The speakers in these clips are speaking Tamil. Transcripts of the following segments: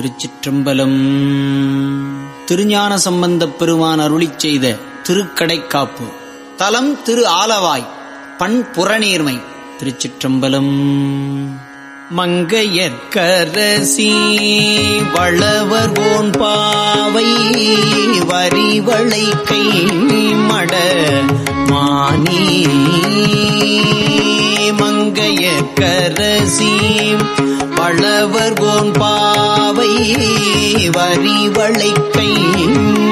திருச்சிற்றம்பலம். திருஞான சம்பந்தப் பெருமான் அருளிச் செய்த திருக்கடைக்காப்பு. தலம் திரு ஆலவாய் பண் புறநீர்மை திருச்சிற்றம்பலம். மங்கையற்கரசி வளவர் ஓன் பாவை வரிவளை கை மட மானி. மங்கையற்கரசி பழவர் கோன் பாவை வரிவளை கை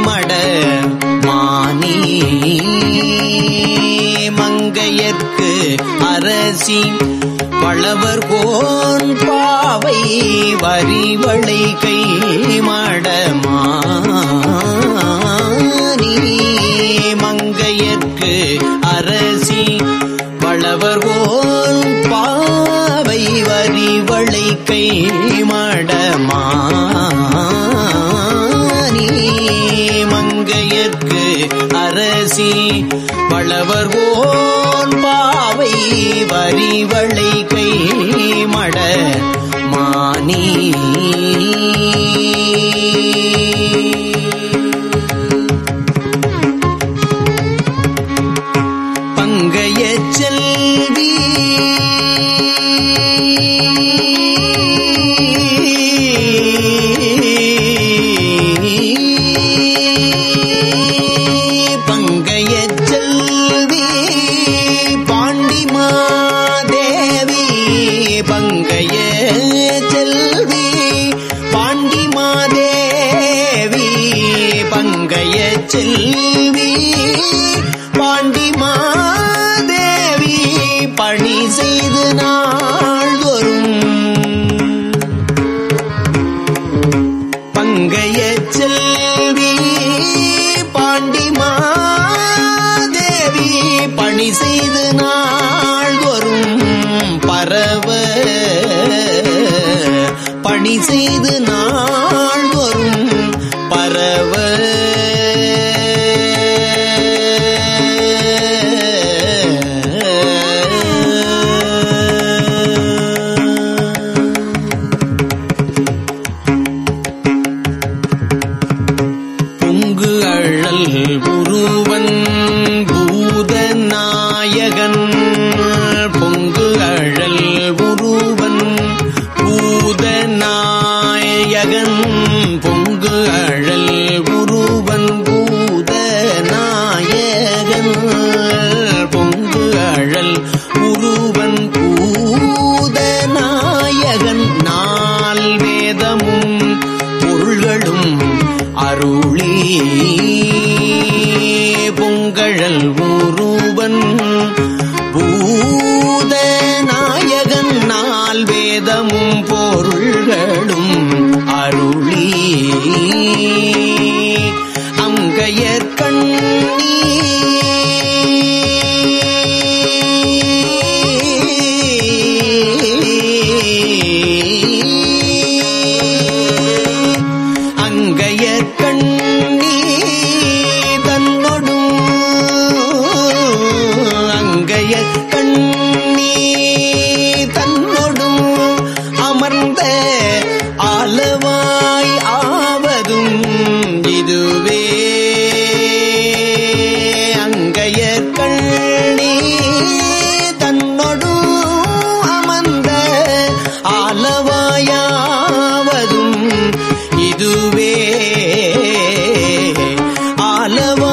மட மானி. மங்கையற்கு அரசி பழவர் கோன் பாவை வரிவளை கை மடமானி மங்கையர்க்கு கை மடமானி. மங்கையர்க்கு அரசி வளவர் ஓன் பாவை வரிவளை கை மட மானி பங்கைய செல்வி. பொங்கழல் ஊருவன்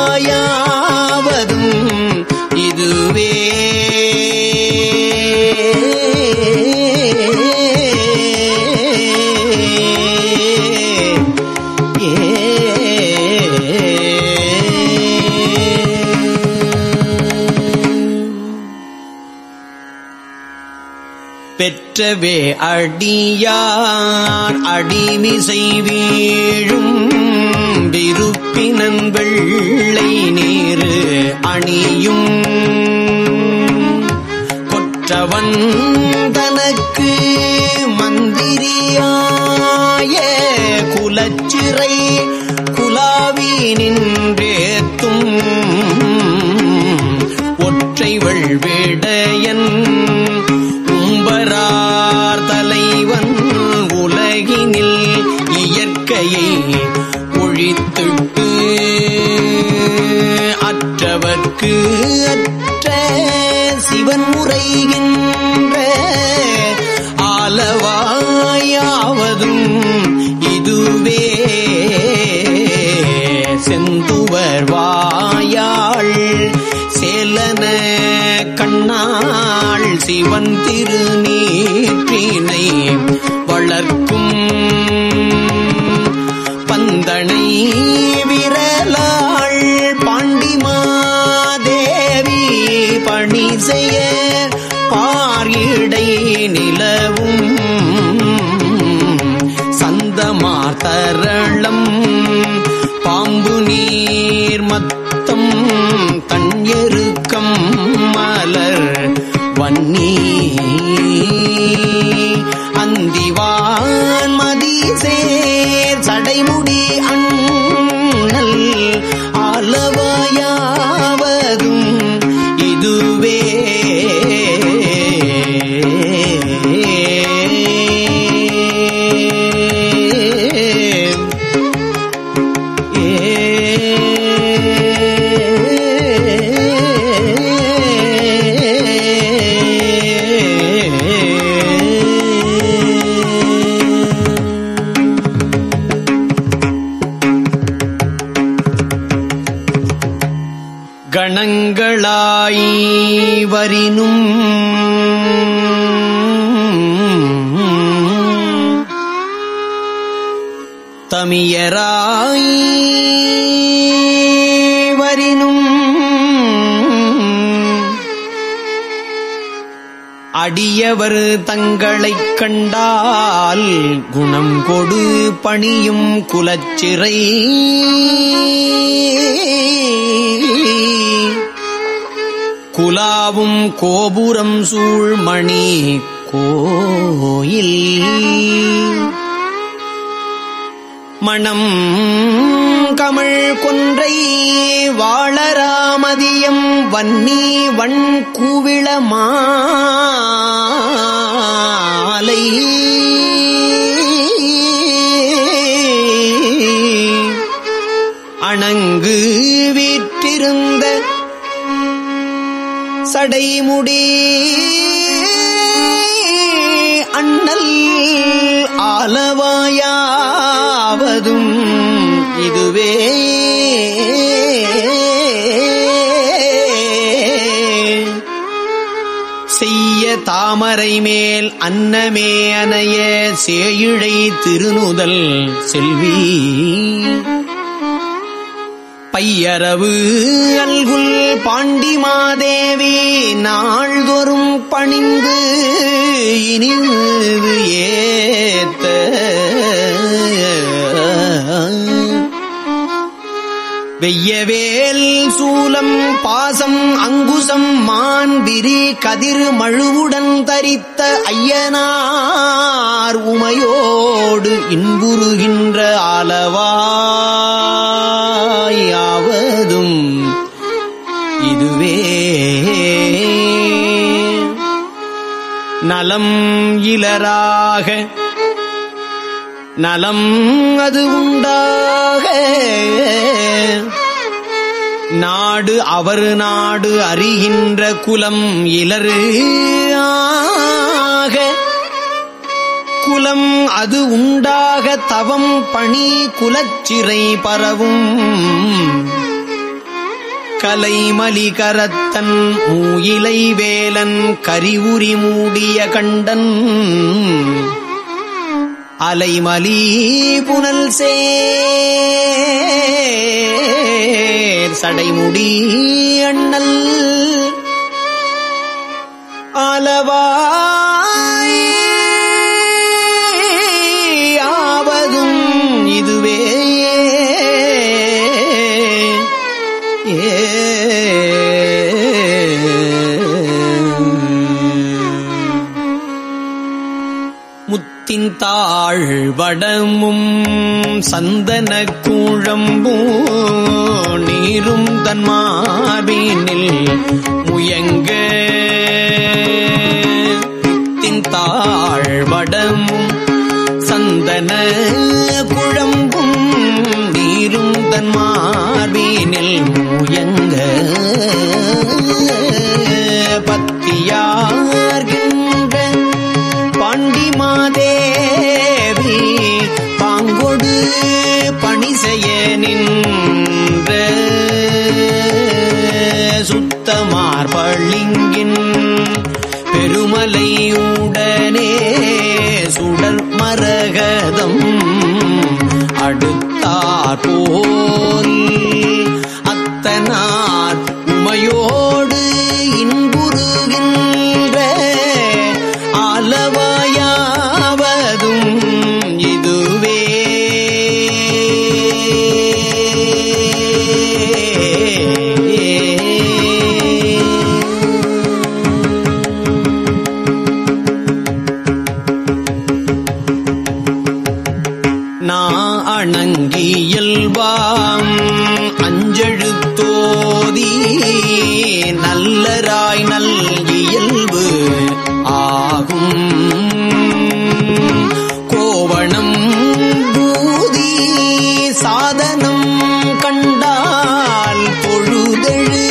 மாயாவதும் இதுவே. பெற்றவே அடியார் அடிமிசை வீழும் விருப்பினன் வெள்ளை நீரு அணியும். கொற்றவன் தனக்கு மந்திரியாய குலச்சிறை குலாவி நின்றேத்தும். ஒற்றை வெள்வேடையன் உம்பரார் தலைவன் உலகினில் மாயையை அற்றவர்க்கு அற்ற சிவன் முறைகின்ற ஆலவாயாவதும் இதுவே. செந்துவர் வாயாள் சேலன கண்ணாள் சிவன் திருநீற்றினை வளர்க்கும் பந்தனை பணி செய்ய பாரிடை நிலவும். சந்தமார் தரளம் பாம்பு நீர் மத்தம் தன் மலர் வன்னி அந்திவான் மதி சேர் சடைமுடி அண்ணல் அன்பே வரினும் தமியராய் வரினும் அடியவர் தங்களைக் கண்டால் குணம் கொடு பணியும் குலச்சிறை குலாவும் கோபுரம் சூழ்மணி கோயில். மணம் கமழ் கொன்றை வாழராமதியம் வன்னி வண் கூவிள சடைமுடி அண்ணல் ஆலவாயாவதும் இதுவே. செய்ய தாமரை மேல் அன்னமே அனைய சேயிழை திருநுதல் செல்வி. பையரவு அல்குல் பாண்டிமாதேவி நாள்தோறும் பணிந்து இனிவு ஏத்த. வெய்யவேல் சூலம் பாசம் அங்குசம் மான்பிரி கதிர் மழுவுடன் தரித்த ஐயனார் உமையோடு இன்புறுகின்ற அளவாய நலம் இலராக. நலம் அது உண்டாக. நாடு அவர் நாடு அறிகின்ற குலம் இலரு குலம் அது உண்டாக தவம் பணி குலச்சிறை பரவும். கலைமலி கரத்தன் மூயிலை வேலன் கரிவுரி மூடிய கண்டன். அலைமலி புனல் சடைமுடி அண்ணல். ஆலவாய் பாழ்வடமும் சந்தன கூழம்பூ நீரும் தன்மார்பினில் முயங்க. தின்தாழ்வடமும் சந்தன குழம்பும் நீரும் தன் மார்பினில் முயங்க. பத்து சுத்தமார் பள்ளிங்கின் பெருமலையுடனே சுடர் மரகதம் அடுத்தார் போல் சாதனம் கண்டால் பொழுதெழு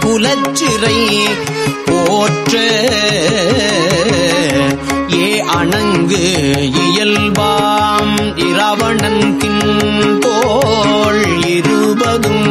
புலச்சிறை போற்ற. ஏ அணங்கு இயல்பாம் இரவணன் தோள் இருபதும்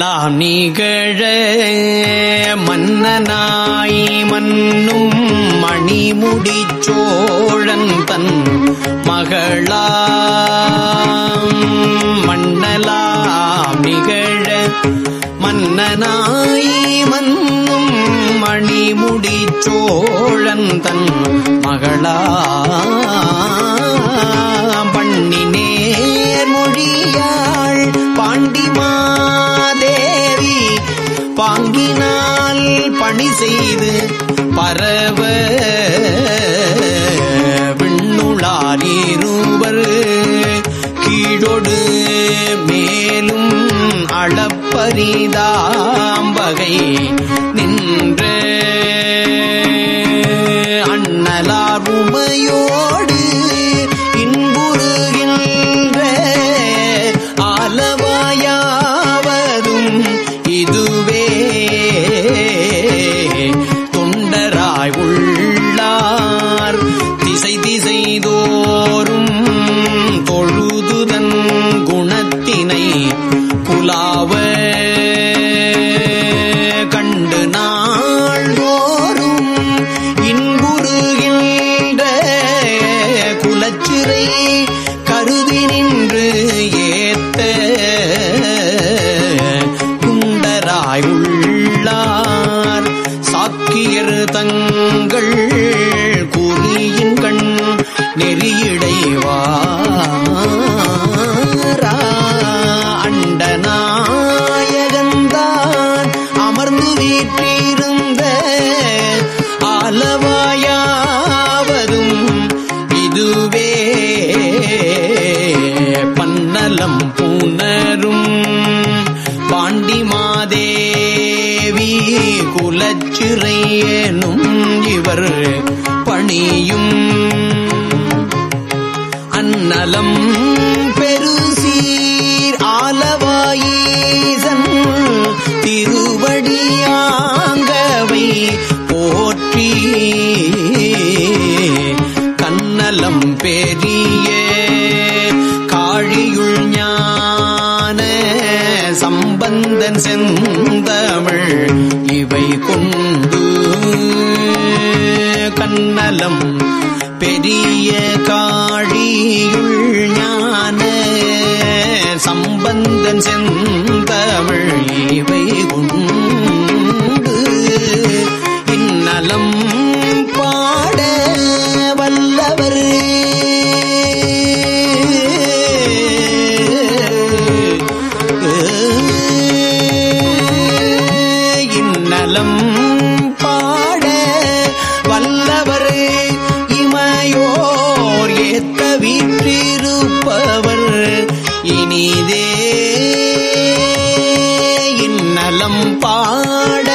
எல்லாம் நிகழ மன்னனாய் மன்னும் மணிமுடி சோழன் தன் மகளா மன்னலாம் நிகழ மன்னனாய் மன்னும் மணிமுடி சோழன் தன் மகளா பண்ணினே பாங்கினால் பணி செய்து பரவ விண்ணுளார் கீழொடு மேலும் அளப்பரிதாம்பகை நின்ற அண்ணலார் உமையோ pull away eh. குலச்சிறையேனும் இவர் பணியும் அன்னலம் கண்ணலம் நாட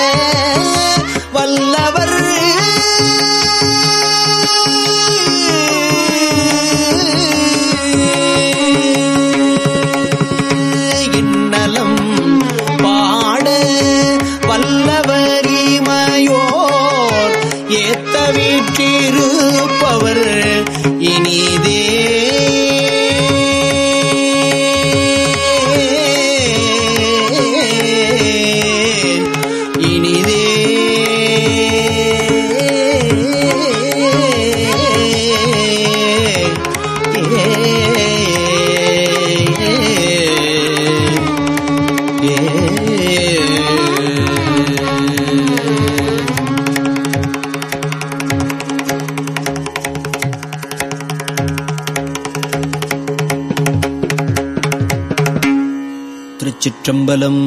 திருச்சிற்றம்பலம்